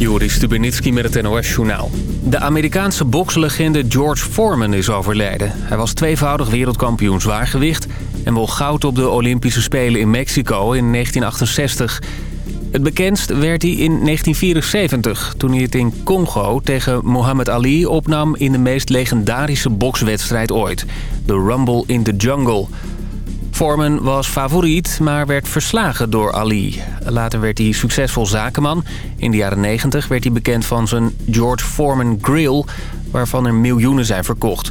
Joris Stubenitski met het NOS-journaal. De Amerikaanse bokslegende George Foreman is overleden. Hij was tweevoudig wereldkampioen zwaargewicht... en won goud op de Olympische Spelen in Mexico in 1968. Het bekendst werd hij in 1974... toen hij het in Congo tegen Muhammad Ali opnam... in de meest legendarische bokswedstrijd ooit. De Rumble in the Jungle... Foreman was favoriet, maar werd verslagen door Ali. Later werd hij succesvol zakenman. In de jaren 90 werd hij bekend van zijn George Foreman Grill... waarvan er miljoenen zijn verkocht.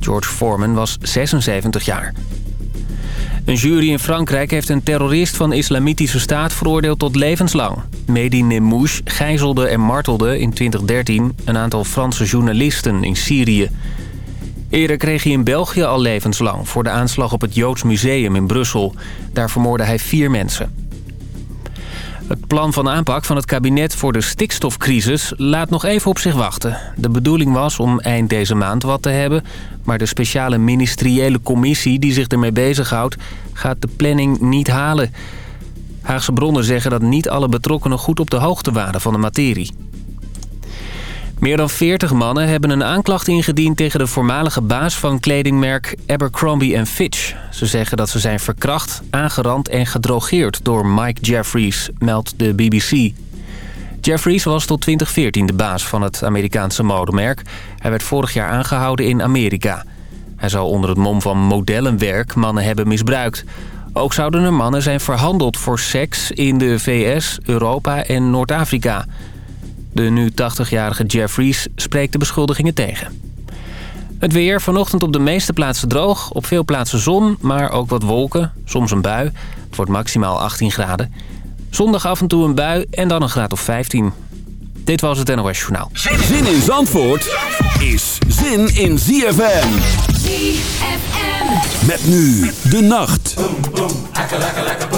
George Foreman was 76 jaar. Een jury in Frankrijk heeft een terrorist van islamitische staat veroordeeld tot levenslang. Mehdi Nemouche gijzelde en martelde in 2013 een aantal Franse journalisten in Syrië. Eerder kreeg hij in België al levenslang voor de aanslag op het Joods Museum in Brussel. Daar vermoorde hij vier mensen. Het plan van aanpak van het kabinet voor de stikstofcrisis laat nog even op zich wachten. De bedoeling was om eind deze maand wat te hebben... maar de speciale ministeriële commissie die zich ermee bezighoudt... gaat de planning niet halen. Haagse bronnen zeggen dat niet alle betrokkenen goed op de hoogte waren van de materie. Meer dan 40 mannen hebben een aanklacht ingediend tegen de voormalige baas van kledingmerk Abercrombie Fitch. Ze zeggen dat ze zijn verkracht, aangerand en gedrogeerd door Mike Jeffries, meldt de BBC. Jeffries was tot 2014 de baas van het Amerikaanse modemerk. Hij werd vorig jaar aangehouden in Amerika. Hij zou onder het mom van modellenwerk mannen hebben misbruikt. Ook zouden er mannen zijn verhandeld voor seks in de VS, Europa en Noord-Afrika. De nu 80-jarige Jeffries spreekt de beschuldigingen tegen. Het weer vanochtend op de meeste plaatsen droog. Op veel plaatsen zon, maar ook wat wolken. Soms een bui. Het wordt maximaal 18 graden. Zondag af en toe een bui en dan een graad of 15. Dit was het NOS Journaal. Zin in Zandvoort is zin in ZFM. ZFM. Met nu de nacht. It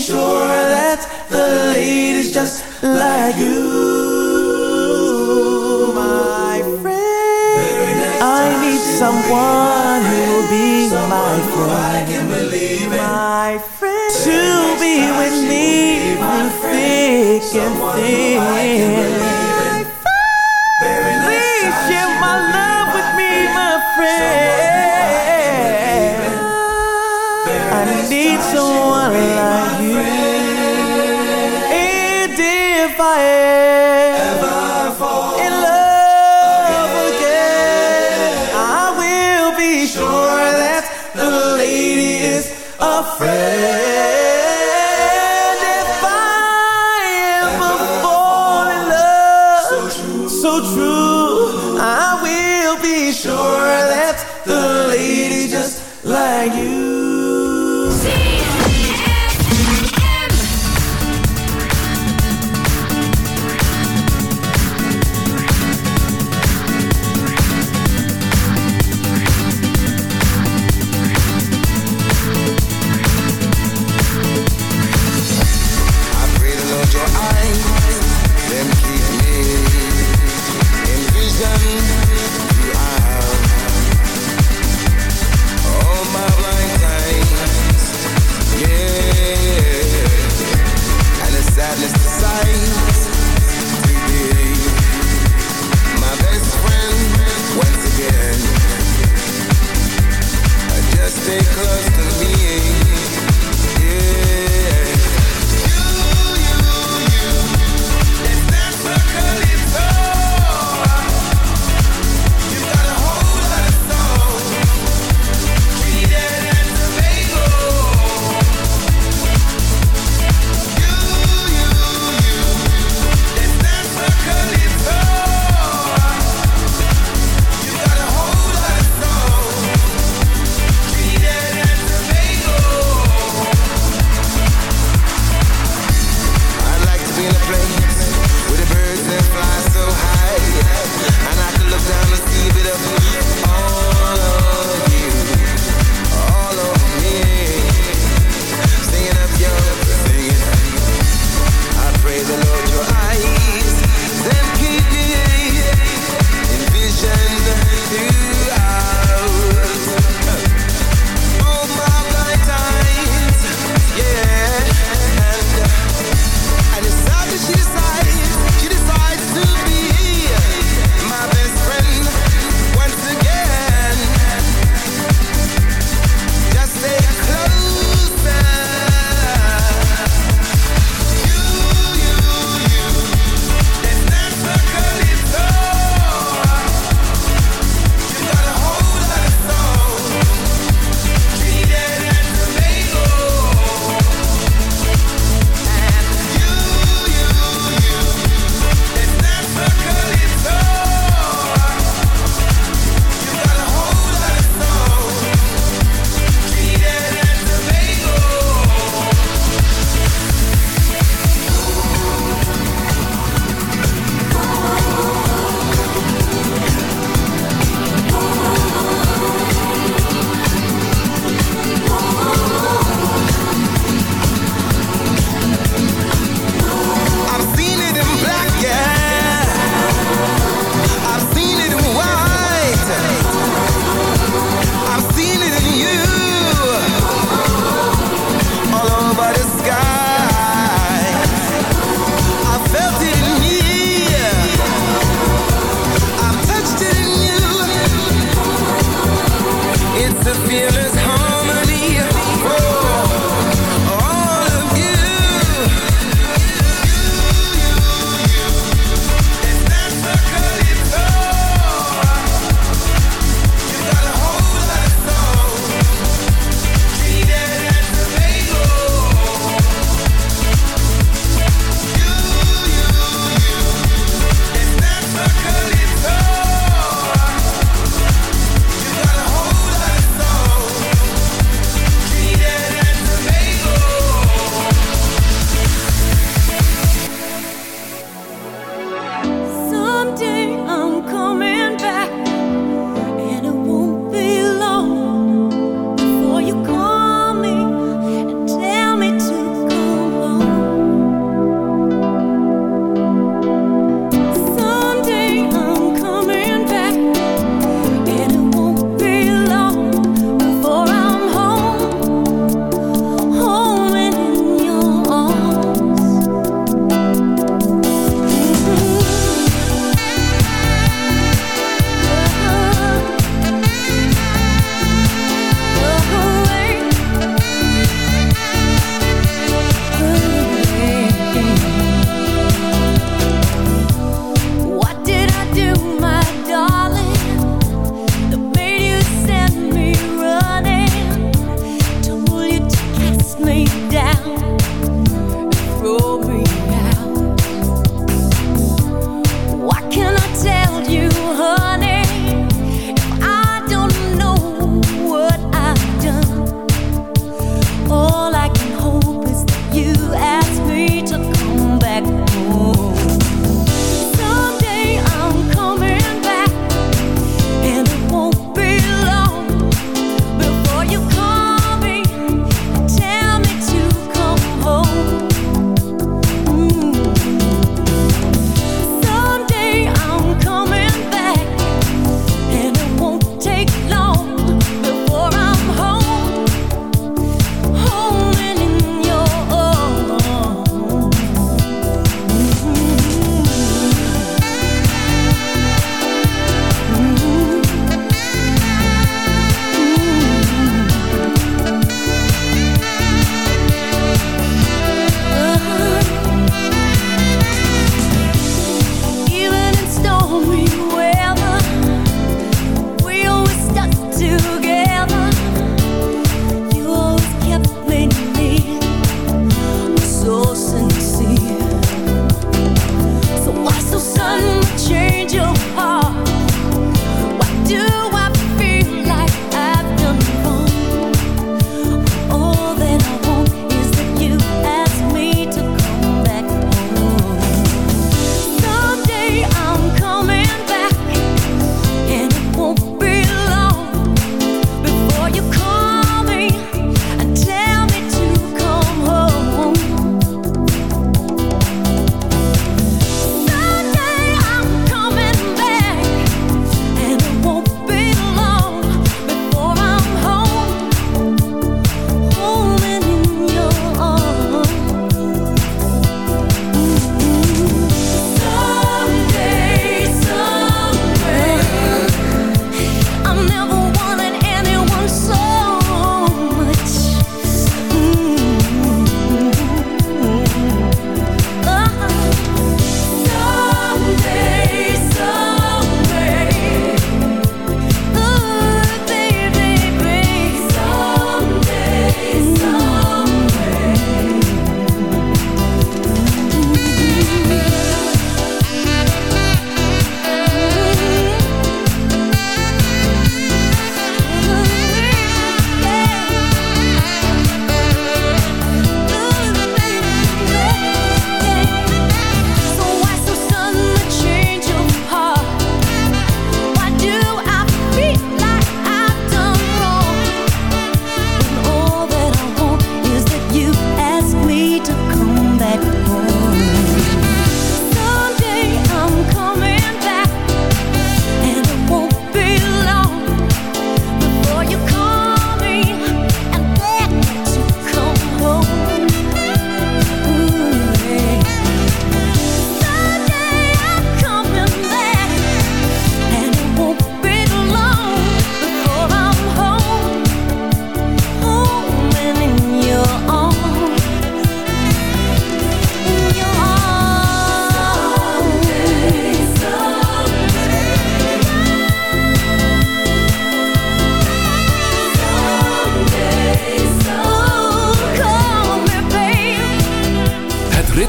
sure that the lady's just like you, my friend. I need someone who'll be my friend. My friend to be with me through thick and thin.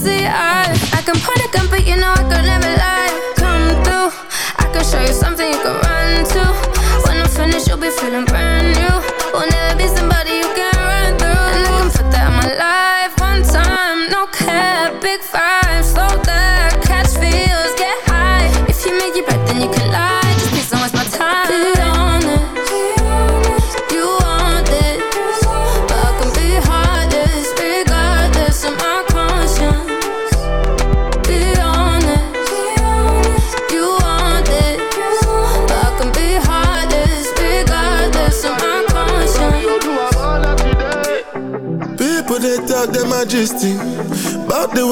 see I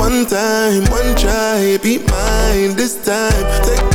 One time, one try, be mine this time. Take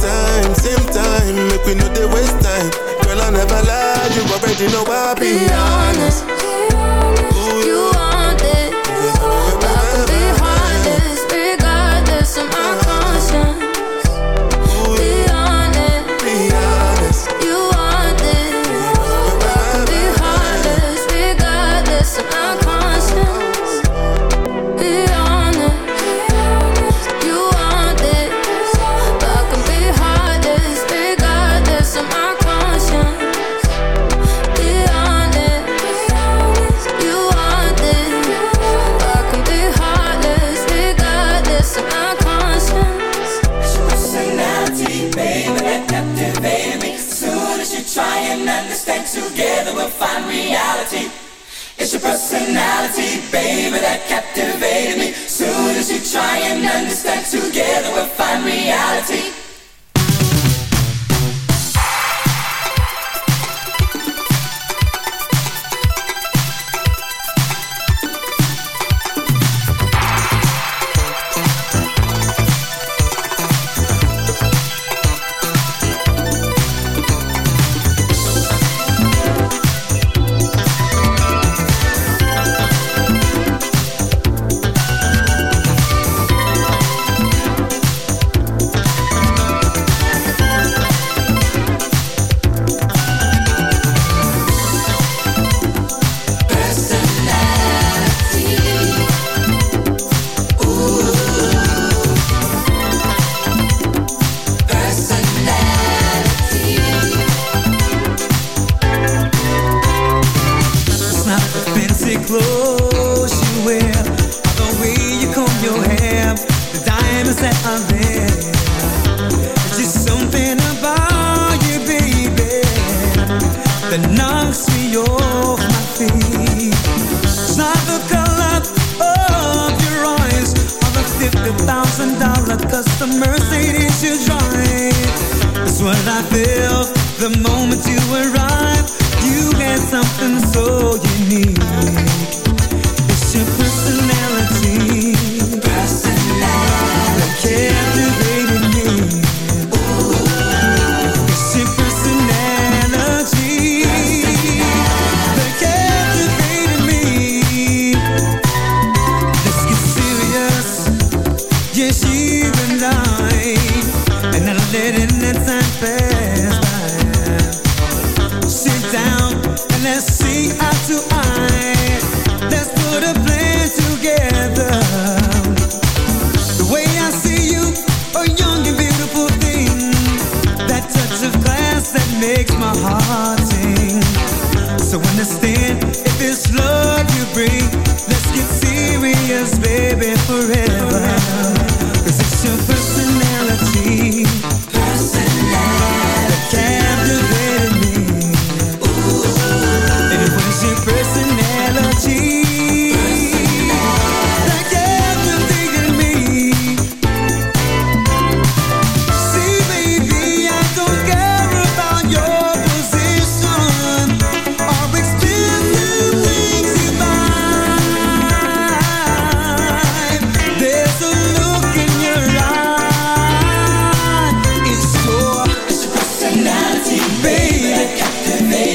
living.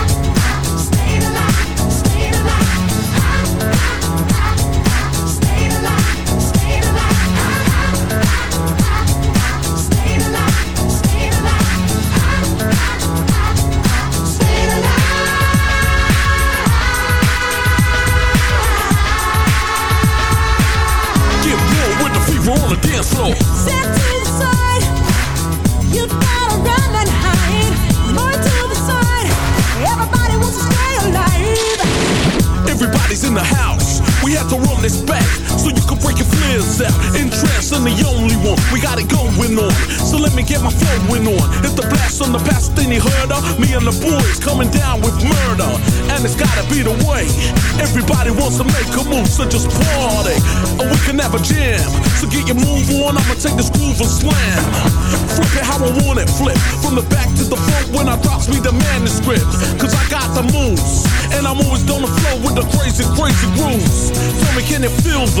in the house. We had to run this back so you can break your fears out. interest In the only one. We got it going on. So let me get my flowing on. If the blast on the past, then you heard of me and the boys coming down with murder. And it's gotta be the way. Everybody wants to make a move, so just party. Or we can have a jam. So get your move on. I'ma take the screw and slam. Flip it how I want it, flip. From the back to the front when I drops me the manuscript. Cause I got the moves. And I'm always gonna flow with the crazy, crazy grooves. Tell me, can it feel the